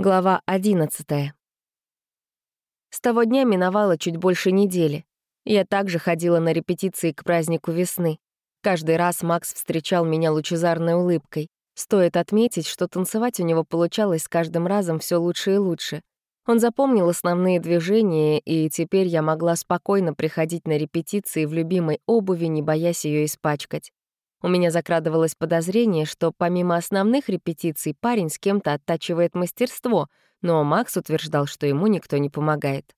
Глава 11. С того дня миновало чуть больше недели. Я также ходила на репетиции к празднику весны. Каждый раз Макс встречал меня лучезарной улыбкой. Стоит отметить, что танцевать у него получалось с каждым разом все лучше и лучше. Он запомнил основные движения, и теперь я могла спокойно приходить на репетиции в любимой обуви, не боясь ее испачкать. У меня закрадывалось подозрение, что помимо основных репетиций парень с кем-то оттачивает мастерство, но Макс утверждал, что ему никто не помогает.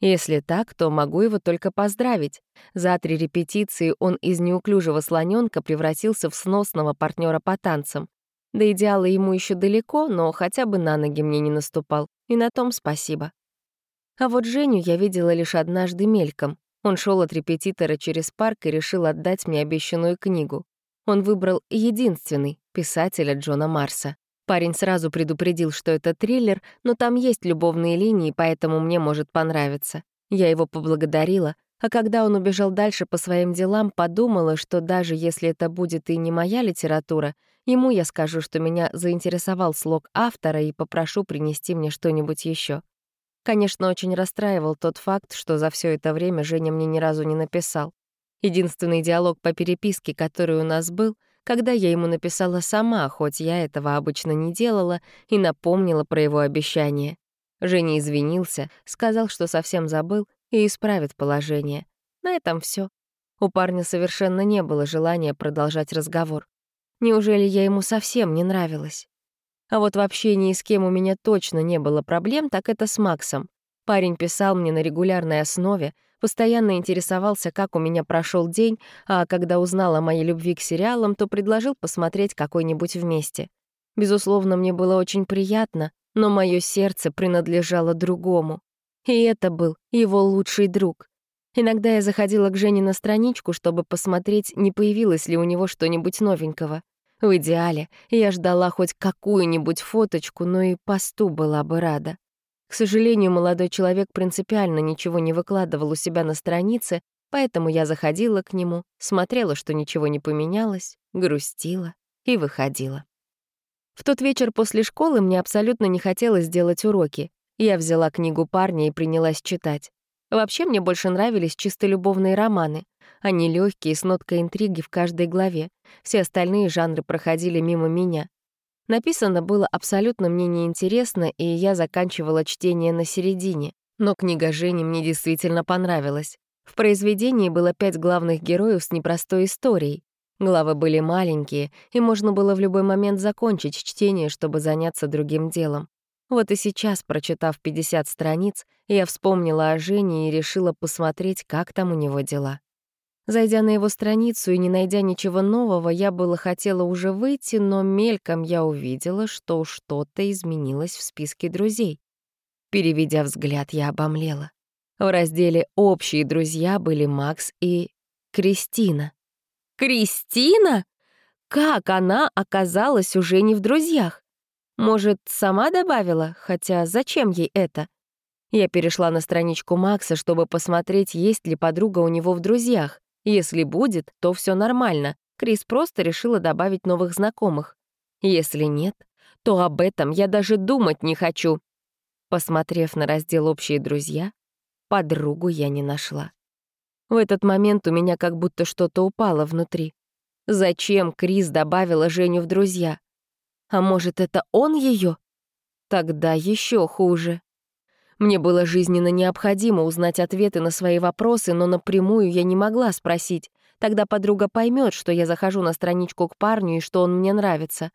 Если так, то могу его только поздравить. За три репетиции он из неуклюжего слоненка превратился в сносного партнера по танцам. До идеала ему еще далеко, но хотя бы на ноги мне не наступал, и на том спасибо. А вот Женю я видела лишь однажды мельком. Он шел от репетитора через парк и решил отдать мне обещанную книгу. Он выбрал единственный — писателя Джона Марса. Парень сразу предупредил, что это триллер, но там есть любовные линии, поэтому мне может понравиться. Я его поблагодарила, а когда он убежал дальше по своим делам, подумала, что даже если это будет и не моя литература, ему я скажу, что меня заинтересовал слог автора и попрошу принести мне что-нибудь еще. Конечно, очень расстраивал тот факт, что за все это время Женя мне ни разу не написал. Единственный диалог по переписке, который у нас был, когда я ему написала сама, хоть я этого обычно не делала, и напомнила про его обещание. Женя извинился, сказал, что совсем забыл и исправит положение. На этом все. У парня совершенно не было желания продолжать разговор. Неужели я ему совсем не нравилась? А вот в общении с кем у меня точно не было проблем, так это с Максом. Парень писал мне на регулярной основе, постоянно интересовался, как у меня прошел день, а когда узнал о моей любви к сериалам, то предложил посмотреть какой-нибудь вместе. Безусловно, мне было очень приятно, но мое сердце принадлежало другому. И это был его лучший друг. Иногда я заходила к Жене на страничку, чтобы посмотреть, не появилось ли у него что-нибудь новенького. В идеале я ждала хоть какую-нибудь фоточку, но и посту была бы рада. К сожалению, молодой человек принципиально ничего не выкладывал у себя на странице, поэтому я заходила к нему, смотрела, что ничего не поменялось, грустила и выходила. В тот вечер после школы мне абсолютно не хотелось делать уроки. Я взяла книгу парня и принялась читать. Вообще мне больше нравились чисто любовные романы. Они легкие, с ноткой интриги в каждой главе. Все остальные жанры проходили мимо меня. Написано было абсолютно мне неинтересно, и я заканчивала чтение на середине. Но книга Жени мне действительно понравилась. В произведении было пять главных героев с непростой историей. Главы были маленькие, и можно было в любой момент закончить чтение, чтобы заняться другим делом. Вот и сейчас, прочитав 50 страниц, я вспомнила о Жене и решила посмотреть, как там у него дела. Зайдя на его страницу и не найдя ничего нового, я было хотела уже выйти, но мельком я увидела, что что-то изменилось в списке друзей. Переведя взгляд, я обомлела. В разделе «Общие друзья» были Макс и Кристина. Кристина? Как она оказалась уже не в друзьях? Может, сама добавила? Хотя зачем ей это? Я перешла на страничку Макса, чтобы посмотреть, есть ли подруга у него в друзьях. Если будет, то все нормально. Крис просто решила добавить новых знакомых. Если нет, то об этом я даже думать не хочу. Посмотрев на раздел «Общие друзья», подругу я не нашла. В этот момент у меня как будто что-то упало внутри. Зачем Крис добавила Женю в друзья? А может, это он ее? Тогда еще хуже. Мне было жизненно необходимо узнать ответы на свои вопросы, но напрямую я не могла спросить. Тогда подруга поймет, что я захожу на страничку к парню и что он мне нравится.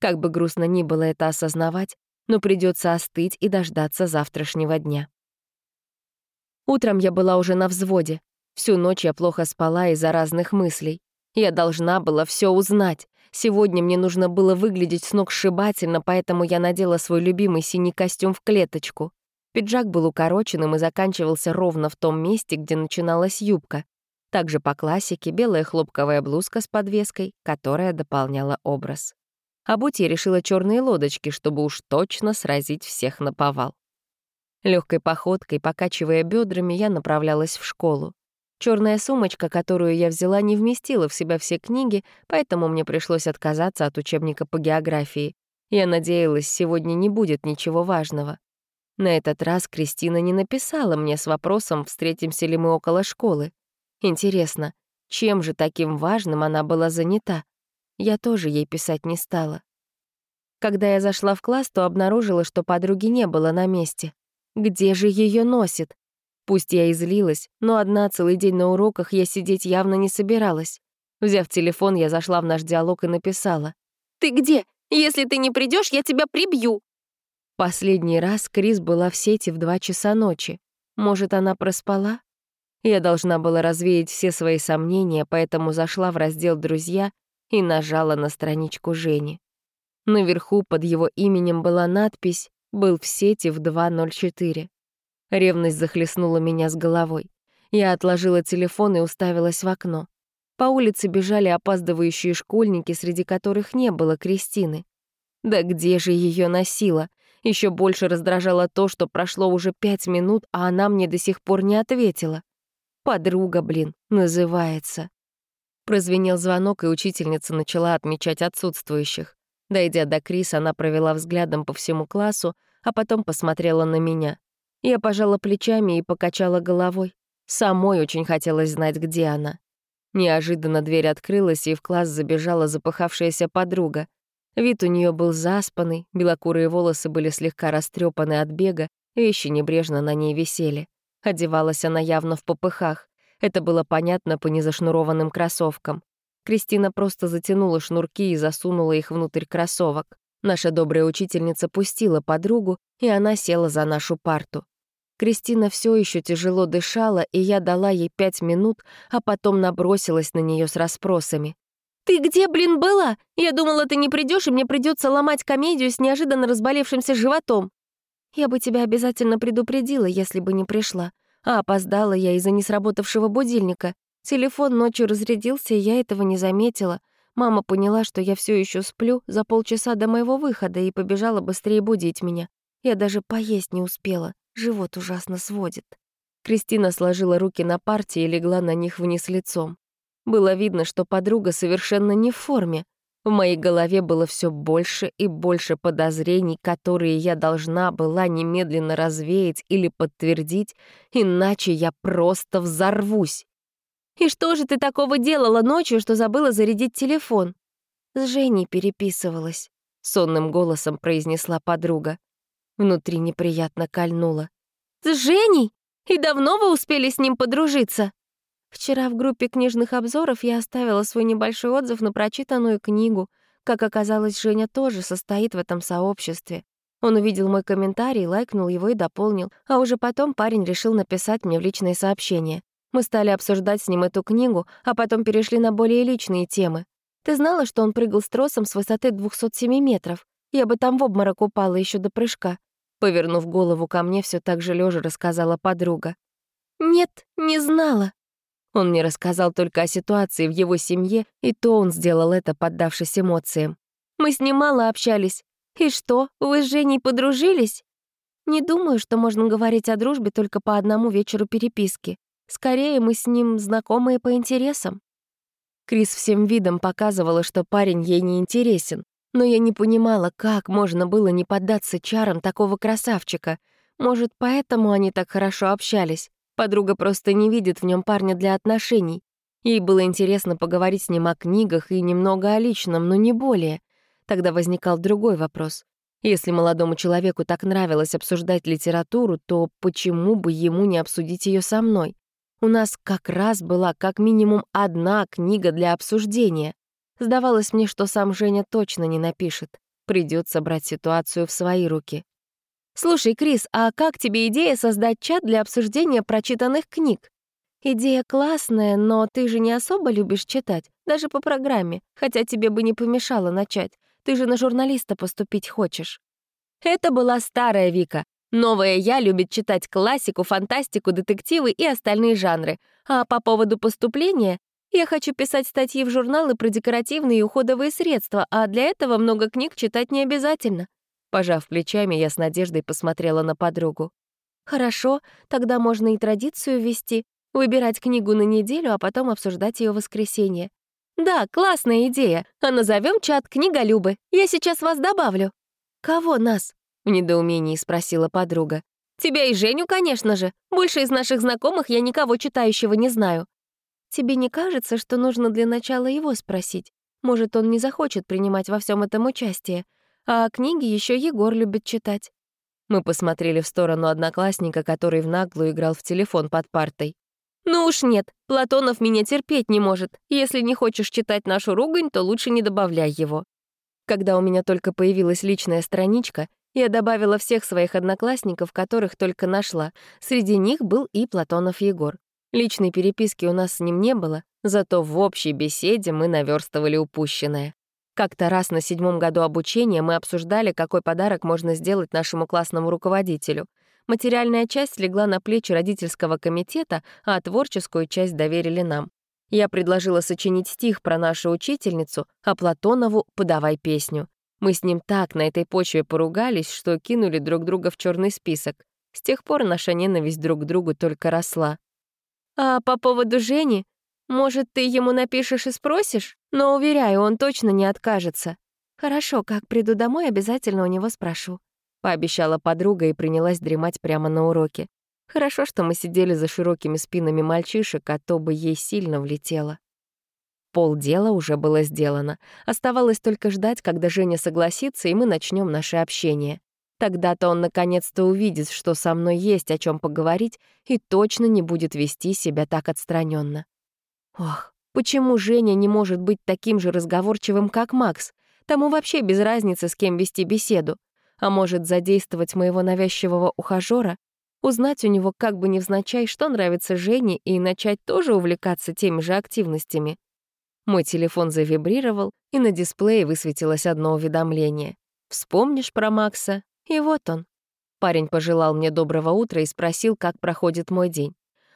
Как бы грустно ни было это осознавать, но придется остыть и дождаться завтрашнего дня. Утром я была уже на взводе. Всю ночь я плохо спала из-за разных мыслей. Я должна была все узнать. Сегодня мне нужно было выглядеть сногсшибательно, поэтому я надела свой любимый синий костюм в клеточку. Пиджак был укороченным и заканчивался ровно в том месте, где начиналась юбка. Также по классике белая хлопковая блузка с подвеской, которая дополняла образ. Обуть я решила черные лодочки, чтобы уж точно сразить всех на повал. Легкой походкой, покачивая бедрами, я направлялась в школу. Черная сумочка, которую я взяла, не вместила в себя все книги, поэтому мне пришлось отказаться от учебника по географии. Я надеялась, сегодня не будет ничего важного. На этот раз Кристина не написала мне с вопросом, встретимся ли мы около школы. Интересно, чем же таким важным она была занята? Я тоже ей писать не стала. Когда я зашла в класс, то обнаружила, что подруги не было на месте. Где же ее носит? Пусть я и злилась, но одна целый день на уроках я сидеть явно не собиралась. Взяв телефон, я зашла в наш диалог и написала. «Ты где? Если ты не придешь, я тебя прибью!» Последний раз Крис была в сети в два часа ночи. Может, она проспала? Я должна была развеять все свои сомнения, поэтому зашла в раздел «Друзья» и нажала на страничку Жени. Наверху под его именем была надпись «Был в сети в 2.04». Ревность захлестнула меня с головой. Я отложила телефон и уставилась в окно. По улице бежали опаздывающие школьники, среди которых не было Кристины. Да где же ее носила? Еще больше раздражало то, что прошло уже пять минут, а она мне до сих пор не ответила. «Подруга, блин, называется». Прозвенел звонок, и учительница начала отмечать отсутствующих. Дойдя до Крис, она провела взглядом по всему классу, а потом посмотрела на меня. Я пожала плечами и покачала головой. Самой очень хотелось знать, где она. Неожиданно дверь открылась, и в класс забежала запыхавшаяся подруга. Вид у нее был заспанный, белокурые волосы были слегка растрепаны от бега, вещи небрежно на ней висели. Одевалась она явно в попыхах. Это было понятно по незашнурованным кроссовкам. Кристина просто затянула шнурки и засунула их внутрь кроссовок. Наша добрая учительница пустила подругу, и она села за нашу парту. Кристина все еще тяжело дышала, и я дала ей пять минут, а потом набросилась на нее с расспросами. «Ты где, блин, была? Я думала, ты не придешь, и мне придется ломать комедию с неожиданно разболевшимся животом». «Я бы тебя обязательно предупредила, если бы не пришла. А опоздала я из-за несработавшего будильника. Телефон ночью разрядился, и я этого не заметила. Мама поняла, что я все еще сплю за полчаса до моего выхода и побежала быстрее будить меня. Я даже поесть не успела, живот ужасно сводит». Кристина сложила руки на парте и легла на них вниз лицом. Было видно, что подруга совершенно не в форме. В моей голове было все больше и больше подозрений, которые я должна была немедленно развеять или подтвердить, иначе я просто взорвусь. «И что же ты такого делала ночью, что забыла зарядить телефон?» «С Женей переписывалась», — сонным голосом произнесла подруга. Внутри неприятно кольнуло. «С Женей? И давно вы успели с ним подружиться?» Вчера в группе книжных обзоров я оставила свой небольшой отзыв на прочитанную книгу. Как оказалось, Женя тоже состоит в этом сообществе. Он увидел мой комментарий, лайкнул его и дополнил, а уже потом парень решил написать мне в личные сообщения. Мы стали обсуждать с ним эту книгу, а потом перешли на более личные темы. Ты знала, что он прыгал с тросом с высоты 207 метров? Я бы там в обморок упала еще до прыжка. Повернув голову ко мне, все так же лежа рассказала подруга. «Нет, не знала», он мне рассказал только о ситуации в его семье, и то он сделал это, поддавшись эмоциям. «Мы с ним мало общались. И что, вы с Женей подружились?» «Не думаю, что можно говорить о дружбе только по одному вечеру переписки. Скорее, мы с ним знакомые по интересам». Крис всем видом показывала, что парень ей не интересен, но я не понимала, как можно было не поддаться чарам такого красавчика. Может, поэтому они так хорошо общались. Подруга просто не видит в нем парня для отношений. Ей было интересно поговорить с ним о книгах и немного о личном, но не более. Тогда возникал другой вопрос. Если молодому человеку так нравилось обсуждать литературу, то почему бы ему не обсудить ее со мной? У нас как раз была как минимум одна книга для обсуждения. Сдавалось мне, что сам Женя точно не напишет. Придется брать ситуацию в свои руки. «Слушай, Крис, а как тебе идея создать чат для обсуждения прочитанных книг?» «Идея классная, но ты же не особо любишь читать, даже по программе, хотя тебе бы не помешало начать. Ты же на журналиста поступить хочешь». Это была старая Вика. Новая я любит читать классику, фантастику, детективы и остальные жанры. А по поводу поступления я хочу писать статьи в журналы про декоративные и уходовые средства, а для этого много книг читать не обязательно. Пожав плечами, я с надеждой посмотрела на подругу. «Хорошо, тогда можно и традицию ввести, выбирать книгу на неделю, а потом обсуждать ее в воскресенье». «Да, классная идея. А назовем чат «Книголюбы». Я сейчас вас добавлю». «Кого нас?» — в недоумении спросила подруга. «Тебя и Женю, конечно же. Больше из наших знакомых я никого читающего не знаю». «Тебе не кажется, что нужно для начала его спросить? Может, он не захочет принимать во всем этом участие? А книги еще Егор любит читать». Мы посмотрели в сторону одноклассника, который в наглую играл в телефон под партой. «Ну уж нет, Платонов меня терпеть не может. Если не хочешь читать нашу ругань, то лучше не добавляй его». Когда у меня только появилась личная страничка, я добавила всех своих одноклассников, которых только нашла. Среди них был и Платонов Егор. Личной переписки у нас с ним не было, зато в общей беседе мы наверстывали упущенное. Как-то раз на седьмом году обучения мы обсуждали, какой подарок можно сделать нашему классному руководителю. Материальная часть легла на плечи родительского комитета, а творческую часть доверили нам. Я предложила сочинить стих про нашу учительницу, а Платонову «Подавай песню». Мы с ним так на этой почве поругались, что кинули друг друга в черный список. С тех пор наша ненависть друг к другу только росла. «А по поводу Жени? Может, ты ему напишешь и спросишь? Но, уверяю, он точно не откажется». «Хорошо, как приду домой, обязательно у него спрошу», — пообещала подруга и принялась дремать прямо на уроке. Хорошо, что мы сидели за широкими спинами мальчишек, а то бы ей сильно влетело. Пол дела уже было сделано. Оставалось только ждать, когда Женя согласится, и мы начнем наше общение. Тогда-то он наконец-то увидит, что со мной есть о чем поговорить, и точно не будет вести себя так отстраненно. Ох, почему Женя не может быть таким же разговорчивым, как Макс? Тому вообще без разницы, с кем вести беседу. А может, задействовать моего навязчивого ухажера узнать у него как бы невзначай, что нравится Жене, и начать тоже увлекаться теми же активностями. Мой телефон завибрировал, и на дисплее высветилось одно уведомление. «Вспомнишь про Макса?» И вот он. Парень пожелал мне доброго утра и спросил, как проходит мой день.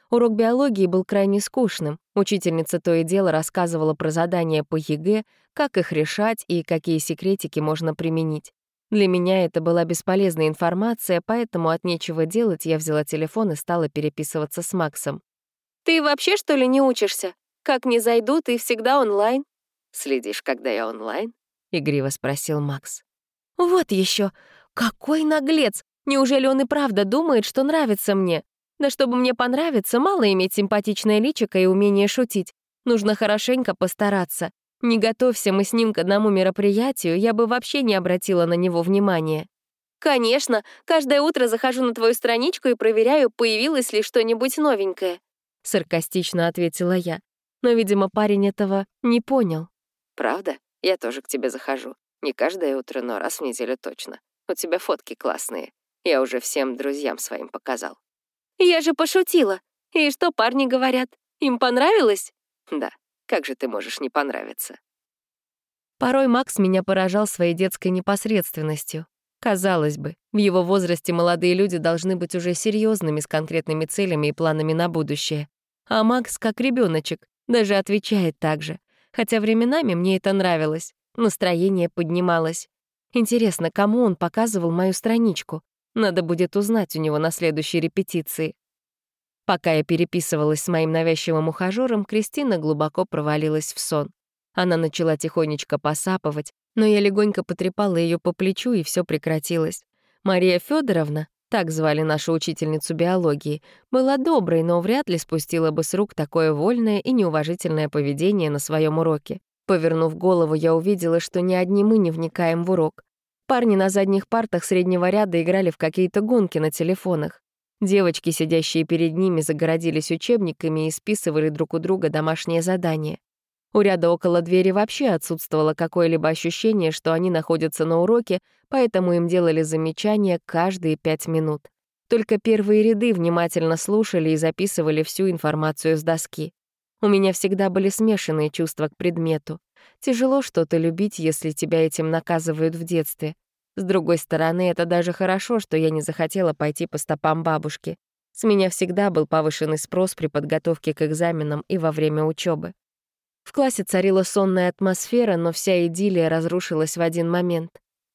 Урок биологии был крайне скучным. Учительница то и дело рассказывала про задания по ЕГЭ, как их решать и какие секретики можно применить. Для меня это была бесполезная информация, поэтому от нечего делать я взяла телефон и стала переписываться с Максом. «Ты вообще, что ли, не учишься? Как не зайду, ты всегда онлайн?» «Следишь, когда я онлайн?» — игриво спросил Макс. «Вот еще! Какой наглец! Неужели он и правда думает, что нравится мне? Да чтобы мне понравиться, мало иметь симпатичное личико и умение шутить. Нужно хорошенько постараться. Не готовься мы с ним к одному мероприятию, я бы вообще не обратила на него внимания. «Конечно, каждое утро захожу на твою страничку и проверяю, появилось ли что-нибудь новенькое», — саркастично ответила я. Но, видимо, парень этого не понял. «Правда? Я тоже к тебе захожу. Не каждое утро, но раз в неделю точно. У тебя фотки классные. Я уже всем друзьям своим показал». «Я же пошутила. И что парни говорят? Им понравилось?» «Да, как же ты можешь не понравиться? Порой Макс меня поражал своей детской непосредственностью. Казалось бы, в его возрасте молодые люди должны быть уже серьезными с конкретными целями и планами на будущее. А Макс, как ребеночек, даже отвечает так же. Хотя временами мне это нравилось, настроение поднималось. Интересно, кому он показывал мою страничку? Надо будет узнать у него на следующей репетиции. Пока я переписывалась с моим навязчивым ухажёром, Кристина глубоко провалилась в сон. Она начала тихонечко посапывать, но я легонько потрепала ее по плечу, и все прекратилось. Мария Федоровна, так звали нашу учительницу биологии, была доброй, но вряд ли спустила бы с рук такое вольное и неуважительное поведение на своем уроке. Повернув голову, я увидела, что ни одни мы не вникаем в урок. Парни на задних партах среднего ряда играли в какие-то гонки на телефонах. Девочки, сидящие перед ними, загородились учебниками и списывали друг у друга домашние задания. У ряда около двери вообще отсутствовало какое-либо ощущение, что они находятся на уроке, поэтому им делали замечания каждые пять минут. Только первые ряды внимательно слушали и записывали всю информацию с доски. У меня всегда были смешанные чувства к предмету. Тяжело что-то любить, если тебя этим наказывают в детстве. С другой стороны, это даже хорошо, что я не захотела пойти по стопам бабушки. С меня всегда был повышенный спрос при подготовке к экзаменам и во время учебы. В классе царила сонная атмосфера, но вся идиллия разрушилась в один момент.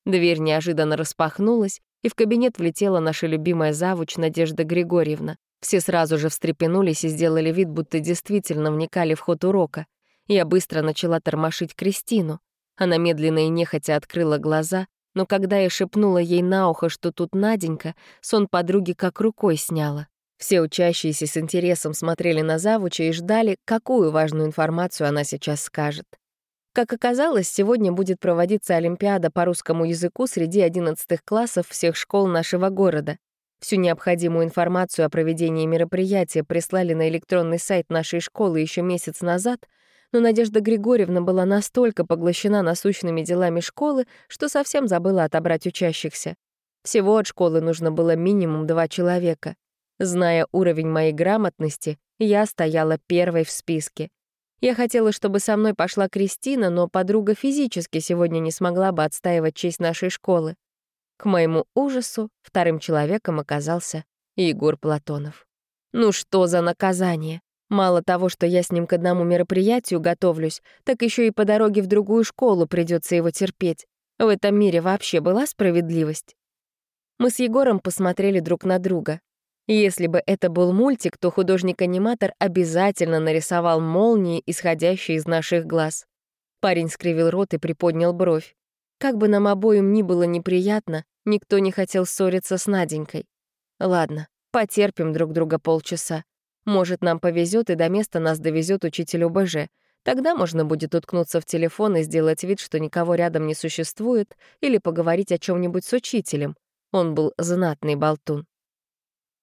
Дверь неожиданно распахнулась, и в кабинет влетела наша любимая завуч Надежда Григорьевна. Все сразу же встрепенулись и сделали вид, будто действительно вникали в ход урока. Я быстро начала тормошить Кристину. Она медленно и нехотя открыла глаза, но когда я шепнула ей на ухо, что тут Наденька, сон подруги как рукой сняла. Все учащиеся с интересом смотрели на завуча и ждали, какую важную информацию она сейчас скажет. Как оказалось, сегодня будет проводиться Олимпиада по русскому языку среди 11 классов всех школ нашего города. Всю необходимую информацию о проведении мероприятия прислали на электронный сайт нашей школы еще месяц назад, но Надежда Григорьевна была настолько поглощена насущными делами школы, что совсем забыла отобрать учащихся. Всего от школы нужно было минимум два человека. Зная уровень моей грамотности, я стояла первой в списке. Я хотела, чтобы со мной пошла Кристина, но подруга физически сегодня не смогла бы отстаивать честь нашей школы. К моему ужасу вторым человеком оказался Егор Платонов. Ну что за наказание? Мало того, что я с ним к одному мероприятию готовлюсь, так еще и по дороге в другую школу придется его терпеть. В этом мире вообще была справедливость? Мы с Егором посмотрели друг на друга. Если бы это был мультик, то художник-аниматор обязательно нарисовал молнии, исходящие из наших глаз. Парень скривил рот и приподнял бровь. Как бы нам обоим ни было неприятно, никто не хотел ссориться с Наденькой. Ладно, потерпим друг друга полчаса. Может, нам повезет и до места нас довезет учитель ОБЖ. Тогда можно будет уткнуться в телефон и сделать вид, что никого рядом не существует, или поговорить о чем нибудь с учителем. Он был знатный болтун.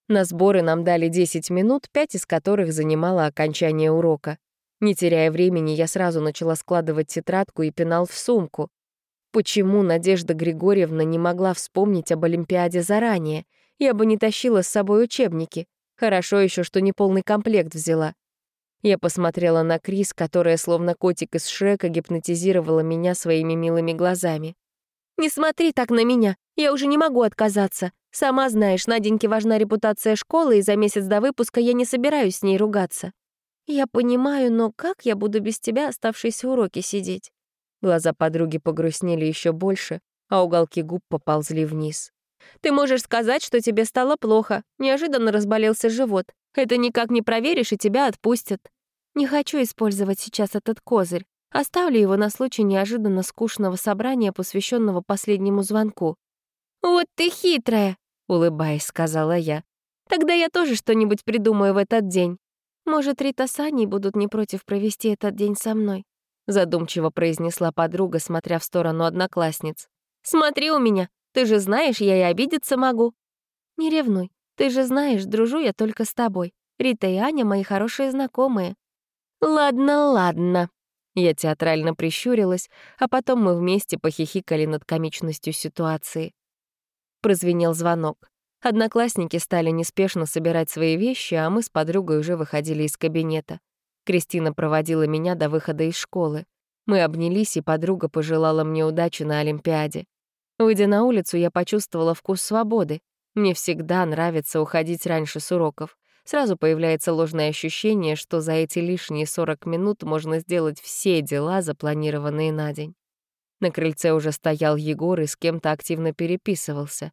На сборы нам дали 10 минут, пять из которых занимало окончание урока. Не теряя времени, я сразу начала складывать тетрадку и пенал в сумку. Почему Надежда Григорьевна не могла вспомнить об Олимпиаде заранее? Я бы не тащила с собой учебники. Хорошо еще, что не полный комплект взяла. Я посмотрела на Крис, которая, словно котик из Шрека, гипнотизировала меня своими милыми глазами. «Не смотри так на меня, я уже не могу отказаться. Сама знаешь, Наденьке важна репутация школы, и за месяц до выпуска я не собираюсь с ней ругаться. Я понимаю, но как я буду без тебя оставшиеся уроки сидеть? Глаза подруги погрустнели еще больше, а уголки губ поползли вниз. Ты можешь сказать, что тебе стало плохо, неожиданно разболелся живот. Это никак не проверишь, и тебя отпустят. Не хочу использовать сейчас этот козырь. Оставлю его на случай неожиданно скучного собрания, посвященного последнему звонку. «Вот ты хитрая!» улыбаясь, сказала я. «Тогда я тоже что-нибудь придумаю в этот день. Может, Рита с Аней будут не против провести этот день со мной?» Задумчиво произнесла подруга, смотря в сторону одноклассниц. «Смотри у меня, ты же знаешь, я и обидеться могу». «Не ревнуй, ты же знаешь, дружу я только с тобой. Рита и Аня — мои хорошие знакомые». «Ладно, ладно». Я театрально прищурилась, а потом мы вместе похихикали над комичностью ситуации. Прозвенел звонок. Одноклассники стали неспешно собирать свои вещи, а мы с подругой уже выходили из кабинета. Кристина проводила меня до выхода из школы. Мы обнялись, и подруга пожелала мне удачи на Олимпиаде. Выйдя на улицу, я почувствовала вкус свободы. Мне всегда нравится уходить раньше с уроков. Сразу появляется ложное ощущение, что за эти лишние 40 минут можно сделать все дела, запланированные на день. На крыльце уже стоял Егор и с кем-то активно переписывался.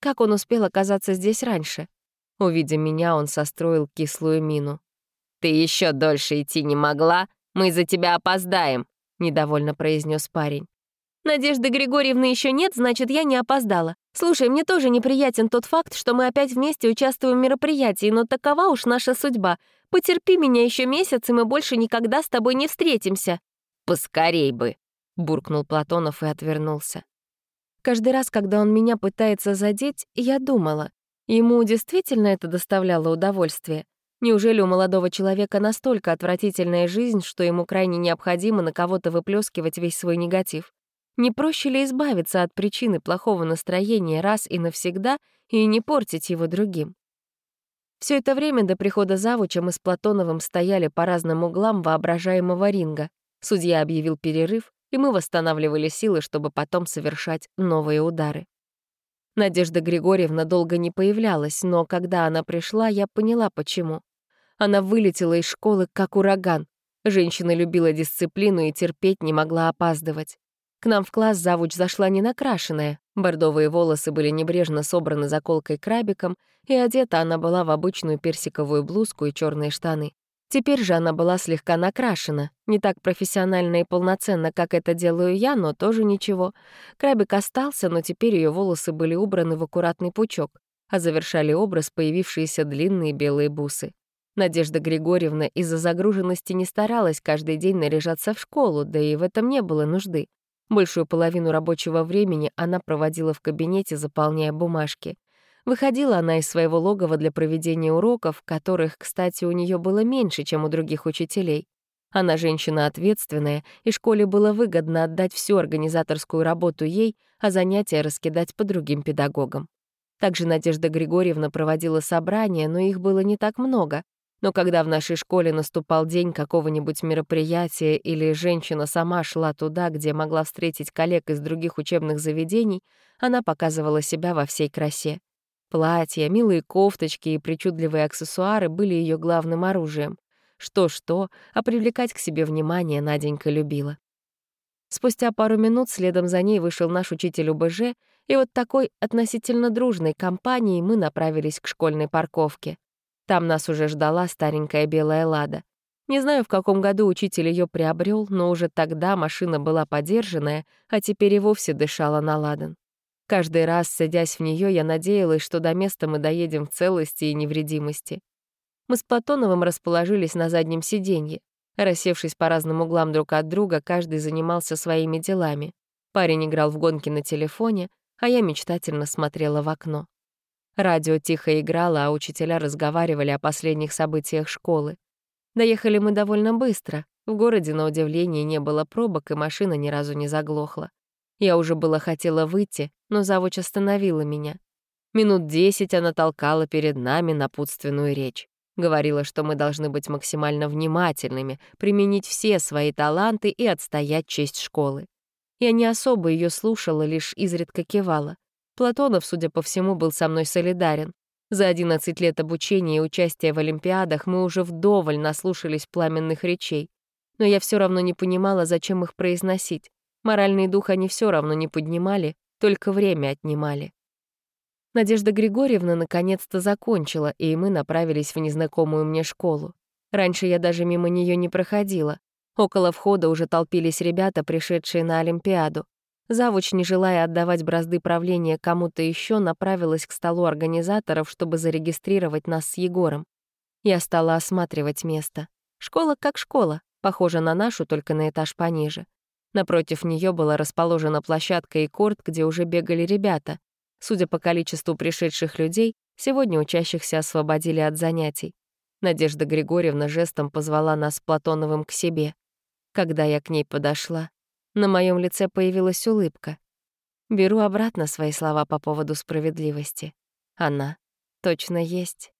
Как он успел оказаться здесь раньше? Увидя меня, он состроил кислую мину. «Ты еще дольше идти не могла? Мы за тебя опоздаем», — недовольно произнес парень. «Надежды Григорьевны еще нет, значит, я не опоздала. Слушай, мне тоже неприятен тот факт, что мы опять вместе участвуем в мероприятии, но такова уж наша судьба. Потерпи меня еще месяц, и мы больше никогда с тобой не встретимся». «Поскорей бы», буркнул Платонов и отвернулся. Каждый раз, когда он меня пытается задеть, я думала, ему действительно это доставляло удовольствие. Неужели у молодого человека настолько отвратительная жизнь, что ему крайне необходимо на кого-то выплескивать весь свой негатив? Не проще ли избавиться от причины плохого настроения раз и навсегда и не портить его другим? Все это время до прихода завуча мы с Платоновым стояли по разным углам воображаемого ринга. Судья объявил перерыв, и мы восстанавливали силы, чтобы потом совершать новые удары. Надежда Григорьевна долго не появлялась, но когда она пришла, я поняла, почему. Она вылетела из школы как ураган. Женщина любила дисциплину и терпеть не могла опаздывать. К нам в класс завуч зашла ненакрашенная. Бордовые волосы были небрежно собраны заколкой крабиком, и одета она была в обычную персиковую блузку и черные штаны. Теперь же она была слегка накрашена, не так профессионально и полноценно, как это делаю я, но тоже ничего. Крабик остался, но теперь ее волосы были убраны в аккуратный пучок, а завершали образ появившиеся длинные белые бусы. Надежда Григорьевна из-за загруженности не старалась каждый день наряжаться в школу, да и в этом не было нужды. Большую половину рабочего времени она проводила в кабинете, заполняя бумажки. Выходила она из своего логова для проведения уроков, которых, кстати, у нее было меньше, чем у других учителей. Она женщина ответственная, и школе было выгодно отдать всю организаторскую работу ей, а занятия раскидать по другим педагогам. Также Надежда Григорьевна проводила собрания, но их было не так много. Но когда в нашей школе наступал день какого-нибудь мероприятия или женщина сама шла туда, где могла встретить коллег из других учебных заведений, она показывала себя во всей красе. Платья, милые кофточки и причудливые аксессуары были ее главным оружием. Что-что, а привлекать к себе внимание Наденька любила. Спустя пару минут следом за ней вышел наш учитель УБЖ, и вот такой относительно дружной компанией мы направились к школьной парковке. Там нас уже ждала старенькая белая «Лада». Не знаю, в каком году учитель ее приобрел, но уже тогда машина была подержанная, а теперь и вовсе дышала на ладан. Каждый раз, садясь в нее, я надеялась, что до места мы доедем в целости и невредимости. Мы с Платоновым расположились на заднем сиденье. Рассевшись по разным углам друг от друга, каждый занимался своими делами. Парень играл в гонки на телефоне, а я мечтательно смотрела в окно. Радио тихо играло, а учителя разговаривали о последних событиях школы. Доехали мы довольно быстро. В городе, на удивление, не было пробок, и машина ни разу не заглохла. Я уже было хотела выйти, но завуч остановила меня. Минут десять она толкала перед нами напутственную речь. Говорила, что мы должны быть максимально внимательными, применить все свои таланты и отстоять честь школы. Я не особо ее слушала, лишь изредка кивала. Платонов, судя по всему, был со мной солидарен. За 11 лет обучения и участия в Олимпиадах мы уже вдоволь наслушались пламенных речей. Но я все равно не понимала, зачем их произносить. Моральный дух они все равно не поднимали, только время отнимали. Надежда Григорьевна наконец-то закончила, и мы направились в незнакомую мне школу. Раньше я даже мимо нее не проходила. Около входа уже толпились ребята, пришедшие на Олимпиаду. Завуч, не желая отдавать бразды правления кому-то еще, направилась к столу организаторов, чтобы зарегистрировать нас с Егором. Я стала осматривать место. Школа как школа, похожа на нашу, только на этаж пониже. Напротив нее была расположена площадка и корт, где уже бегали ребята. Судя по количеству пришедших людей, сегодня учащихся освободили от занятий. Надежда Григорьевна жестом позвала нас с Платоновым к себе. Когда я к ней подошла, на моем лице появилась улыбка. Беру обратно свои слова по поводу справедливости. Она точно есть.